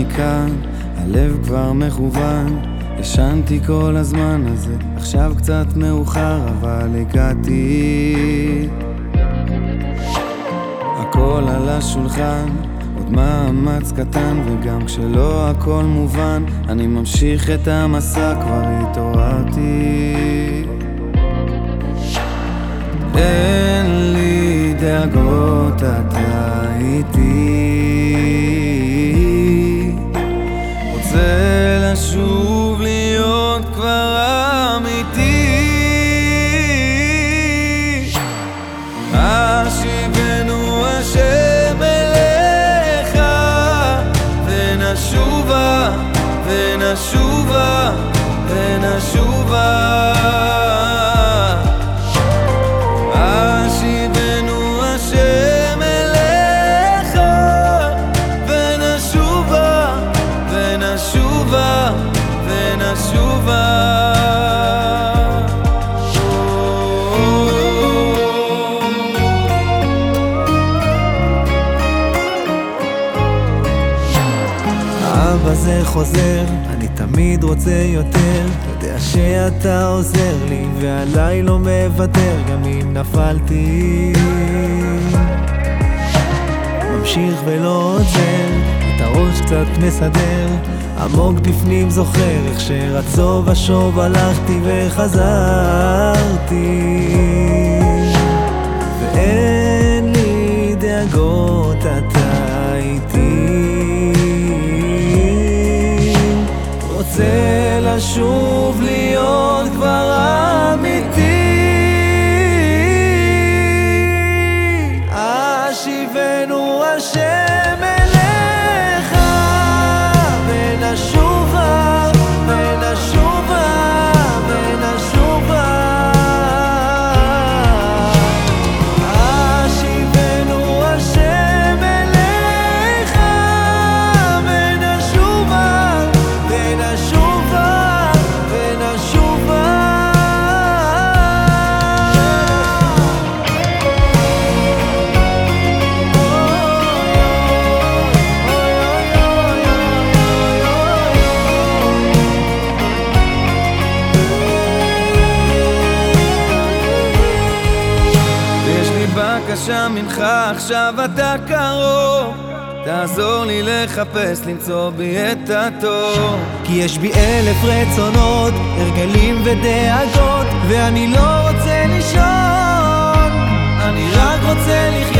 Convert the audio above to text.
אני כאן, הלב כבר מכוון ישנתי כל הזמן הזה, עכשיו קצת מאוחר אבל הגעתי. הכל על השולחן, עוד מאמץ קטן וגם כשלא הכל מובן אני ממשיך את המסע, כבר התעוררתי. אין לי דאגות, אתה איתי לשוב להיות כבר אמיתי. השיבנו השם אליך ונשובה ונשובה ונשובה האבא זה חוזר, אני תמיד רוצה יותר. יודע שאתה עוזר לי ועליי לא מוותר גם אם נפלתי. ממשיך ולא עוצר, את הראש קצת מסדר. עמוק בפנים זוכר איך שרצו ושוב הלכתי וחזרתי רוצה שם ממך עכשיו אתה קרוב. תעזור לי לחפש, למצוא בי את התור. כי יש בי אלף רצונות, הרגלים ודאגות ואני לא רוצה לישון. אני רק רוצה לחיות.